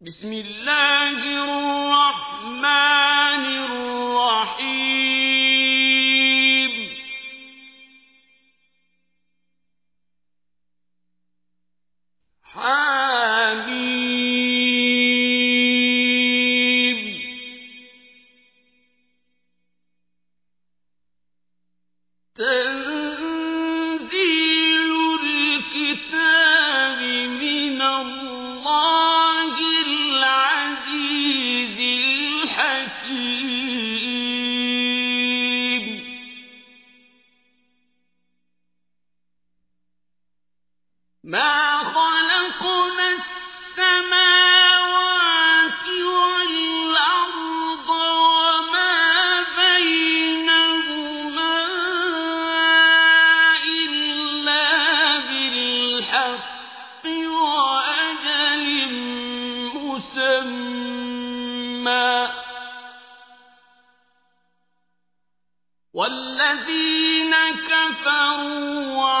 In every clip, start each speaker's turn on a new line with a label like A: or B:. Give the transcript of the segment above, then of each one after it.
A: بسم الله الرحمن والذين كفروا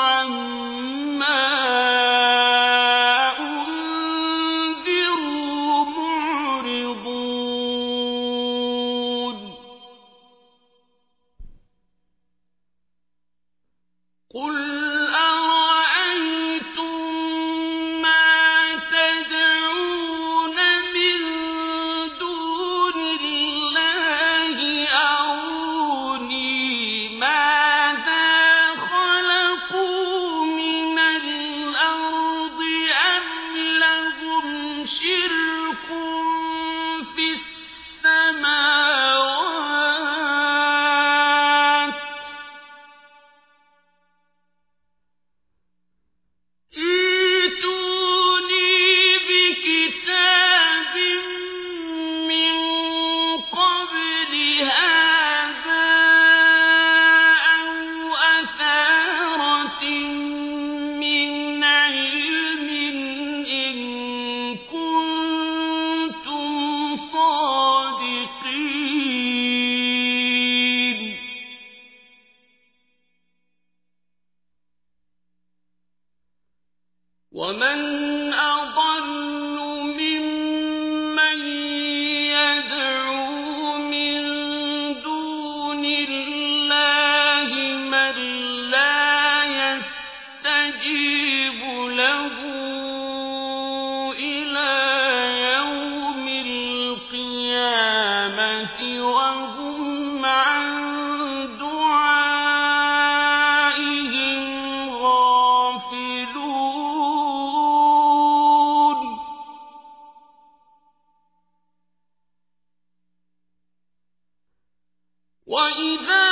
A: وإذا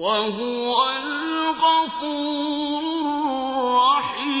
A: وهو الغفور الرحيم.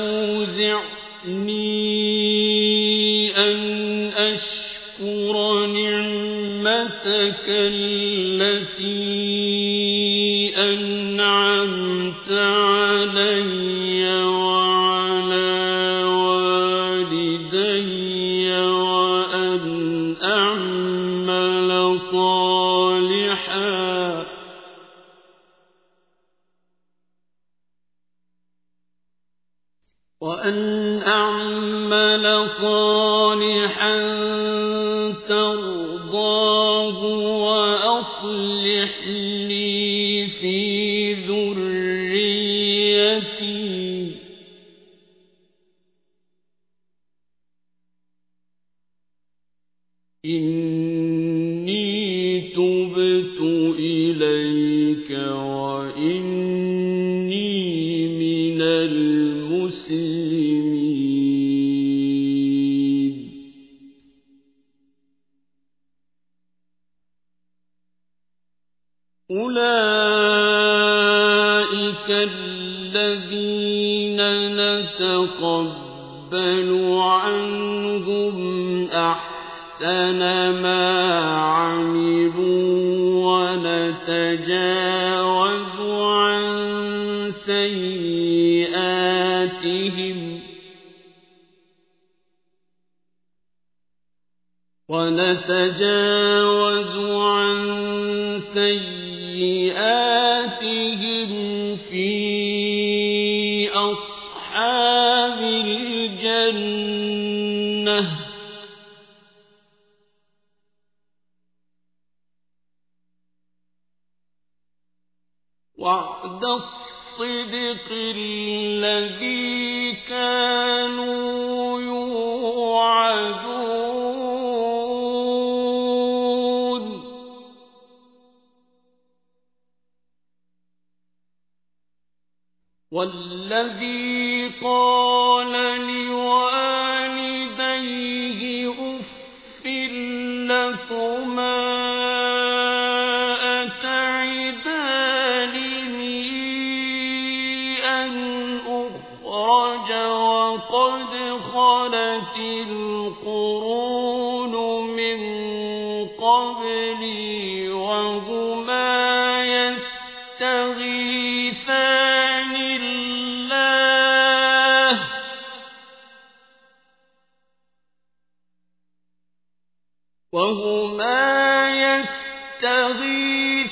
A: التي تبت إليك وإني من المسلمين. أولئك الذين نتقبل عنهم أحسن ما ونتجاوز عن سيئاتهم في أصحاب الجنة. وعد الصدق الذي كانوا والذي قال لوالديه أف لكما وهما يستغيثان.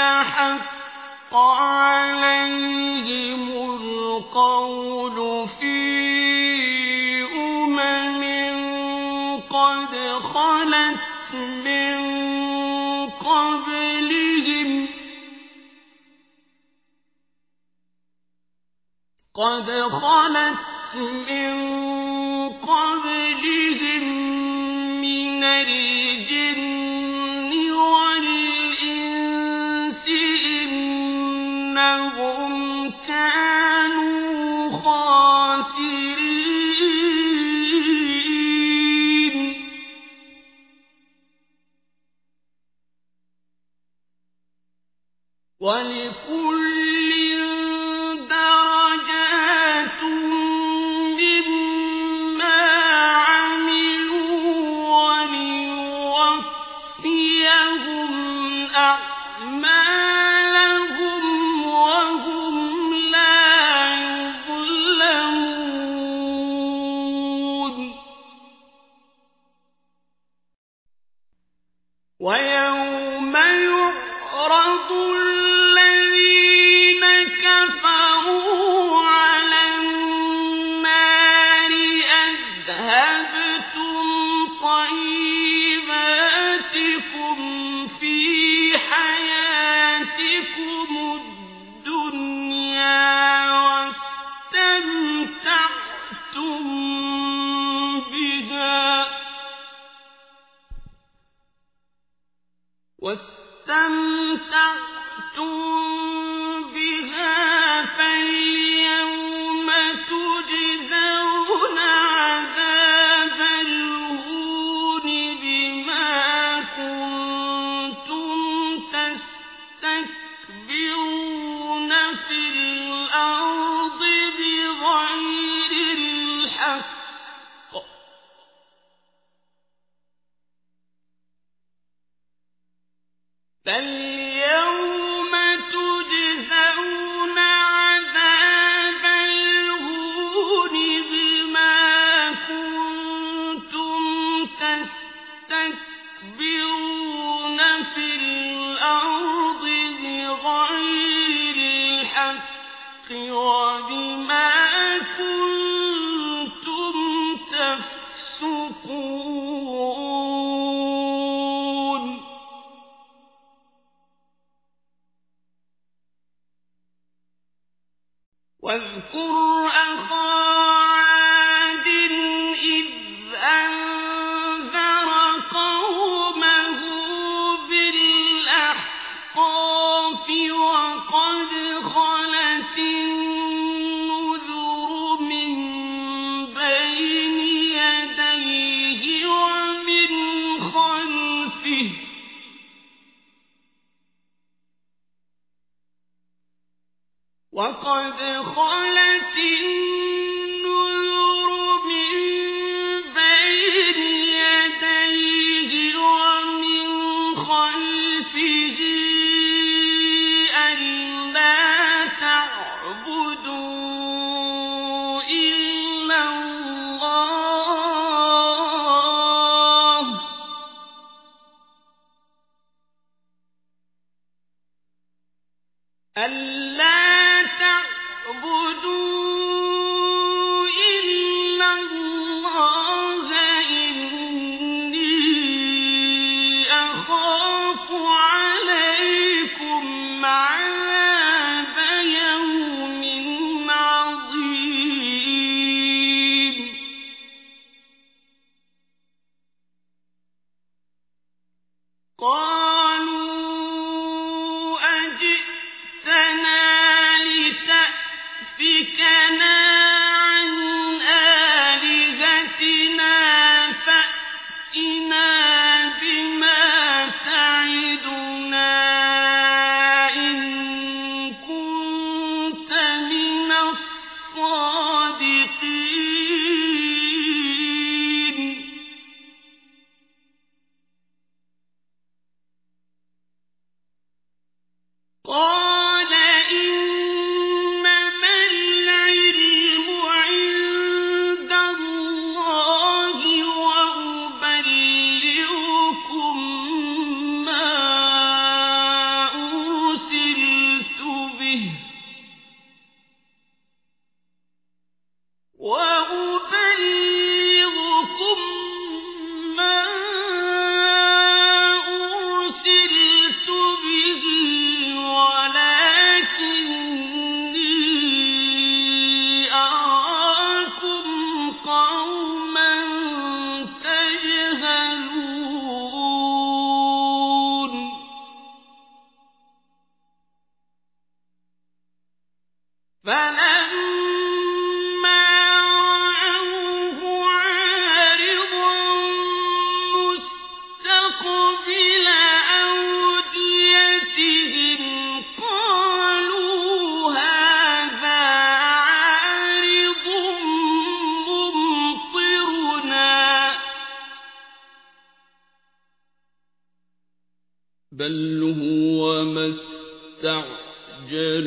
A: حق عليهم القول في أمم قد خلت من قبلهم قد خلت من قبلهم من الجن وَلِكُلٍّ دَرَجَاتٌ مِّمَّا عَمِلُوا وَلِيُوَفِّيَهُمْ أَعْمَالَهُمْ بل هو ما استعجلتم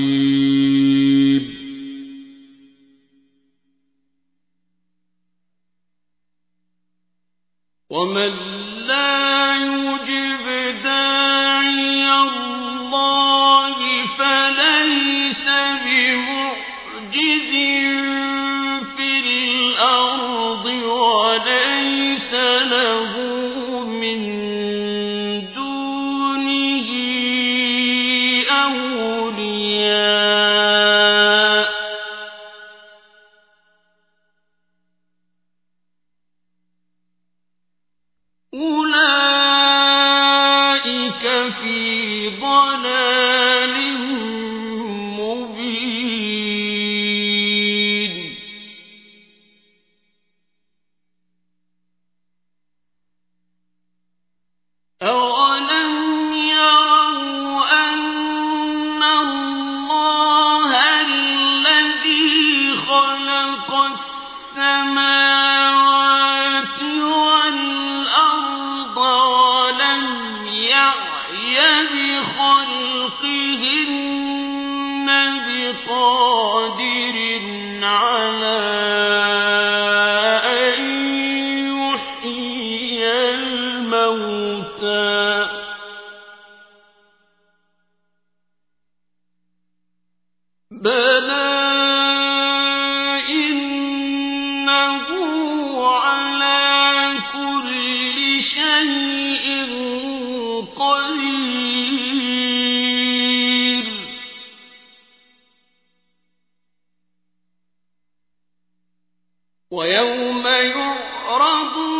A: ويوم يعرضون